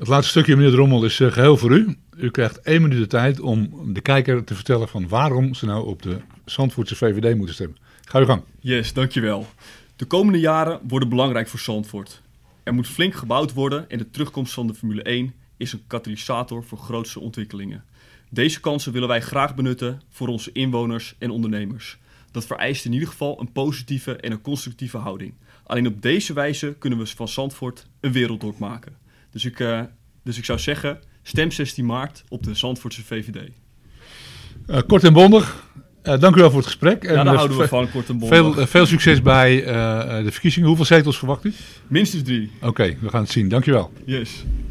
Het laatste stukje, meneer Drommel, is uh, geheel voor u. U krijgt één minuut de tijd om de kijker te vertellen van waarom ze nou op de Zandvoortse VVD moeten stemmen. Ga uw gang. Yes, dankjewel. De komende jaren worden belangrijk voor Zandvoort. Er moet flink gebouwd worden en de terugkomst van de Formule 1 is een katalysator voor grootste ontwikkelingen. Deze kansen willen wij graag benutten voor onze inwoners en ondernemers. Dat vereist in ieder geval een positieve en een constructieve houding. Alleen op deze wijze kunnen we van Zandvoort een werelddorp maken. Dus ik, uh, dus ik zou zeggen, stem 16 maart op de Zandvoortse VVD. Uh, kort en bondig. Uh, dank u wel voor het gesprek. Ja, daar houden we van, kort en bondig. Veel, veel succes bij de verkiezingen. Hoeveel zetels verwacht u? Minstens drie. Oké, okay, we gaan het zien. Dank u wel. Yes.